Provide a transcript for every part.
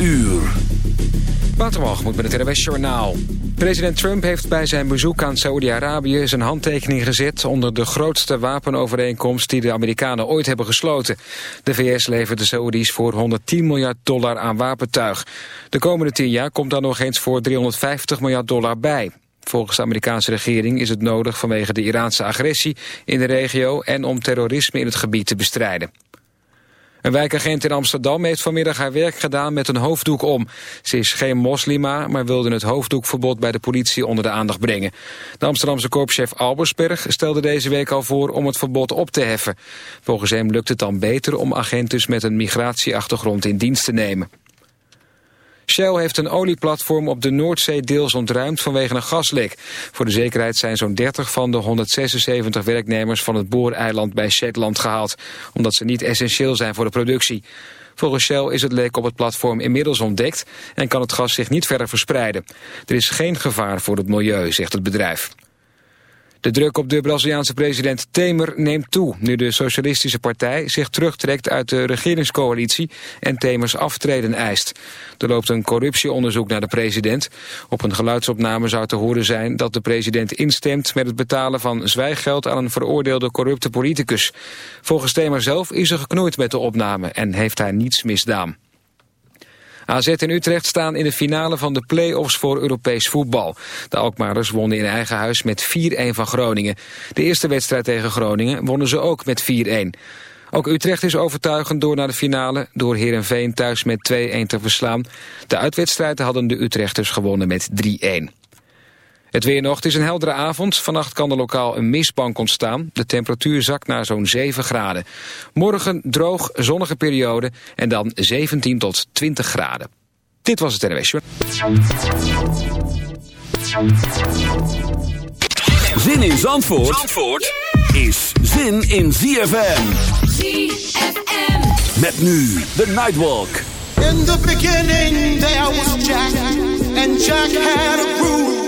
uur. moet met het RWS Journaal. President Trump heeft bij zijn bezoek aan Saoedi-Arabië... zijn handtekening gezet onder de grootste wapenovereenkomst... die de Amerikanen ooit hebben gesloten. De VS levert de Saoedi's voor 110 miljard dollar aan wapentuig. De komende 10 jaar komt daar nog eens voor 350 miljard dollar bij. Volgens de Amerikaanse regering is het nodig vanwege de Iraanse agressie in de regio... en om terrorisme in het gebied te bestrijden. Een wijkagent in Amsterdam heeft vanmiddag haar werk gedaan met een hoofddoek om. Ze is geen moslima, maar wilde het hoofddoekverbod bij de politie onder de aandacht brengen. De Amsterdamse korpschef Albersberg stelde deze week al voor om het verbod op te heffen. Volgens hem lukt het dan beter om agenten met een migratieachtergrond in dienst te nemen. Shell heeft een olieplatform op de Noordzee deels ontruimd vanwege een gaslek. Voor de zekerheid zijn zo'n 30 van de 176 werknemers van het booreiland bij Shetland gehaald, omdat ze niet essentieel zijn voor de productie. Volgens Shell is het lek op het platform inmiddels ontdekt en kan het gas zich niet verder verspreiden. Er is geen gevaar voor het milieu, zegt het bedrijf. De druk op de Braziliaanse president Temer neemt toe... nu de Socialistische Partij zich terugtrekt uit de regeringscoalitie... en Temers aftreden eist. Er loopt een corruptieonderzoek naar de president. Op een geluidsopname zou te horen zijn dat de president instemt... met het betalen van zwijggeld aan een veroordeelde corrupte politicus. Volgens Temer zelf is er geknoeid met de opname... en heeft hij niets misdaan. AZ en Utrecht staan in de finale van de play-offs voor Europees voetbal. De Alkmaarders wonnen in eigen huis met 4-1 van Groningen. De eerste wedstrijd tegen Groningen wonnen ze ook met 4-1. Ook Utrecht is overtuigend door naar de finale... door Herenveen thuis met 2-1 te verslaan. De uitwedstrijden hadden de Utrechters gewonnen met 3-1. Het weer nog, het is een heldere avond. Vannacht kan er lokaal een mistbank ontstaan. De temperatuur zakt naar zo'n 7 graden. Morgen droog, zonnige periode en dan 17 tot 20 graden. Dit was het NWS. Zin in Zandvoort, Zandvoort is zin in ZFM. ZFM. Met nu de Nightwalk. In the beginning there was Jack. And Jack had a groove.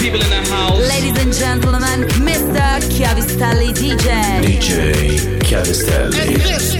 people in the house. Ladies and gentlemen, Mr. Chiavistelli DJ. DJ Chiavistelli.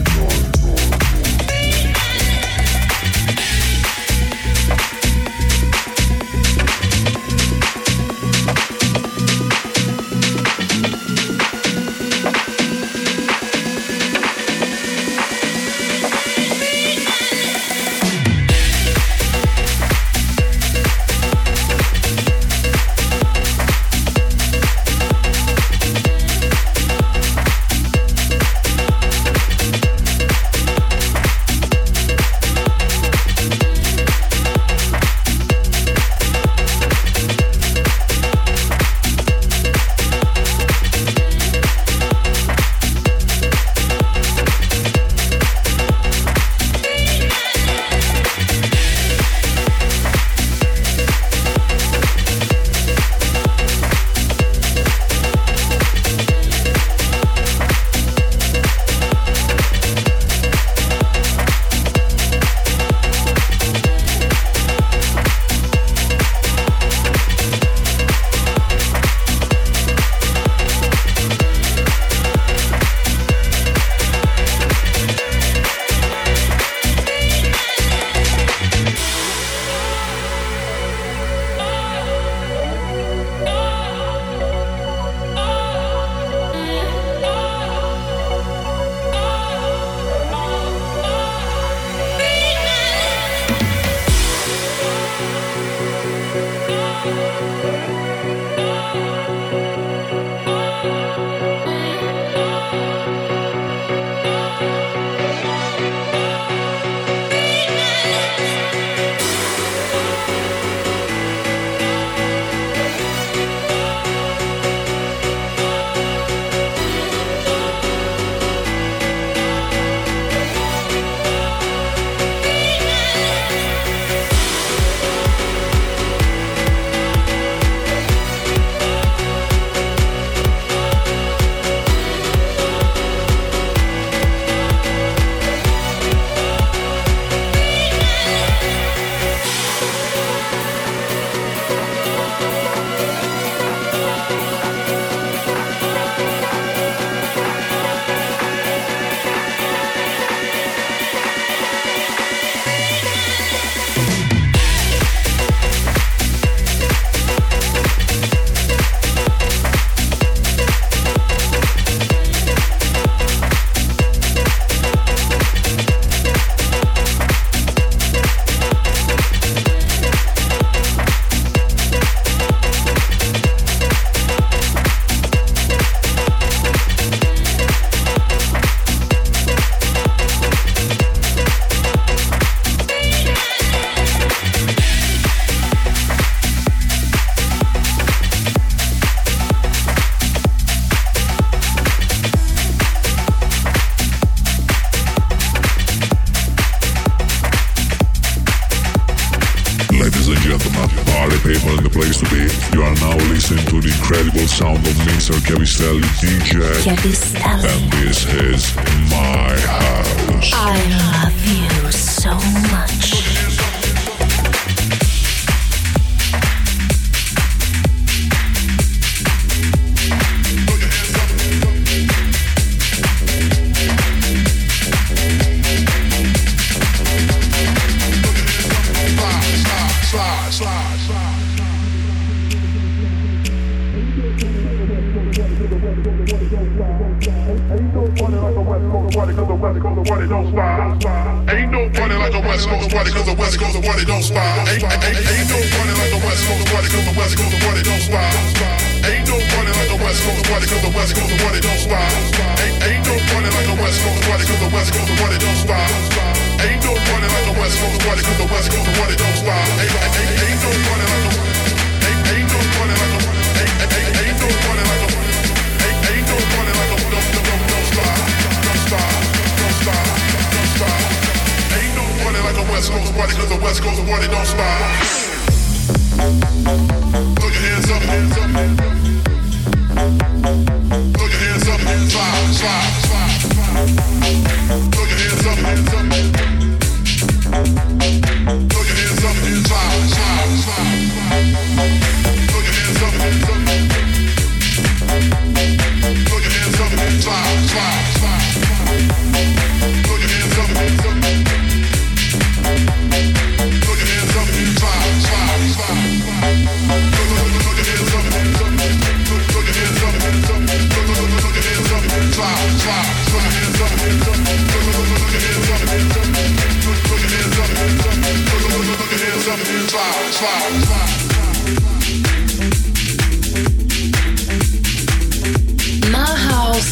DJ. Kevin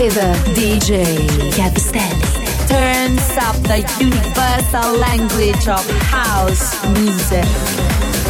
With a DJ Chiavistelli. Turns up the universal language of house music.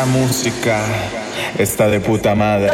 Esta música está de puta madre.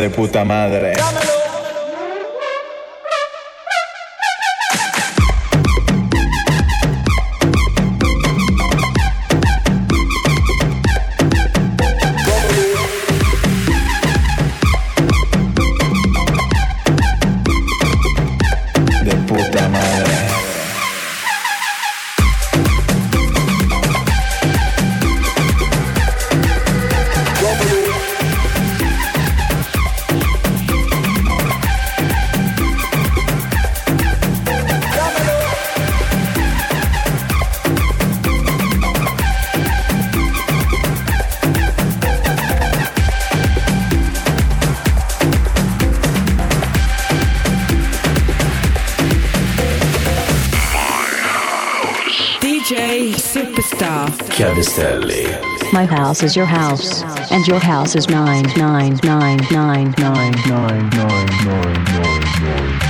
De puta madre. Destelli. My house is your house, and your house is mine, mine, mine, mine, mine, mine, mine, mine, mine, mine, mine.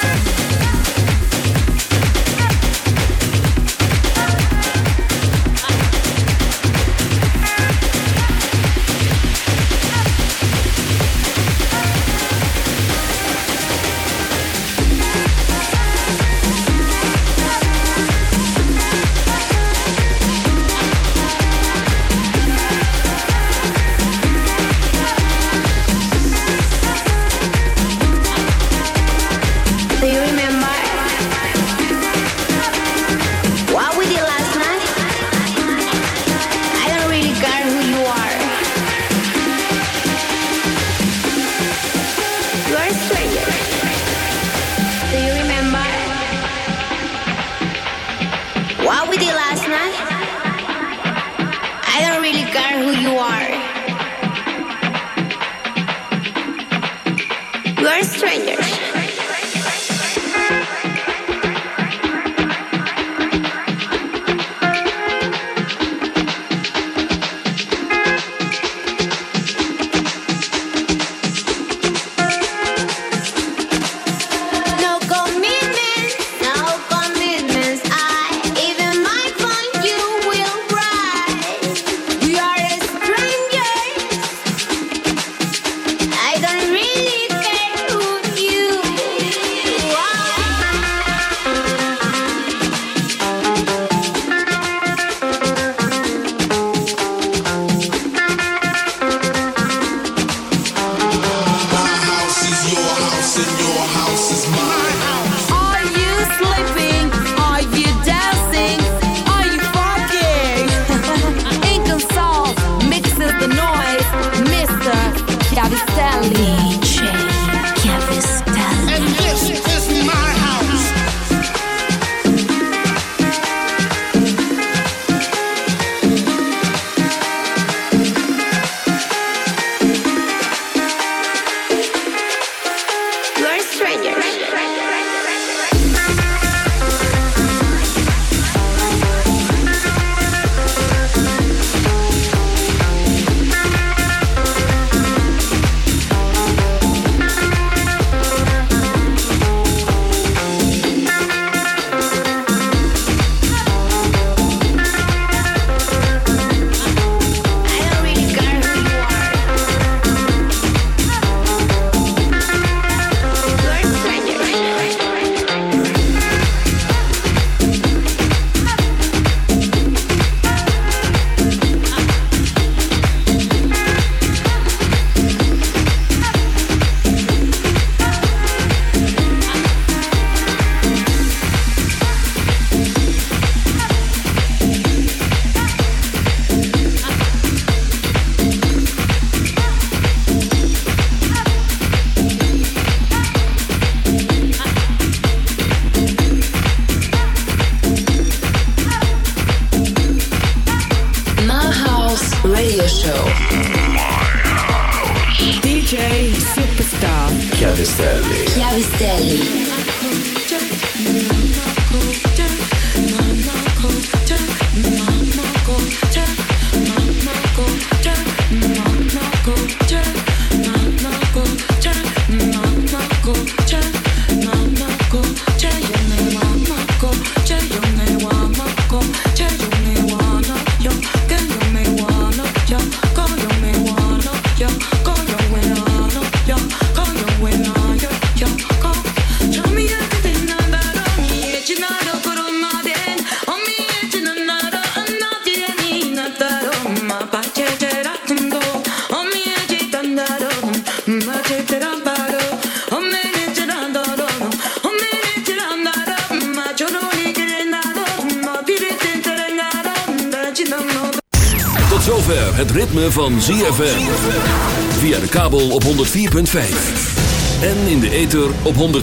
You are.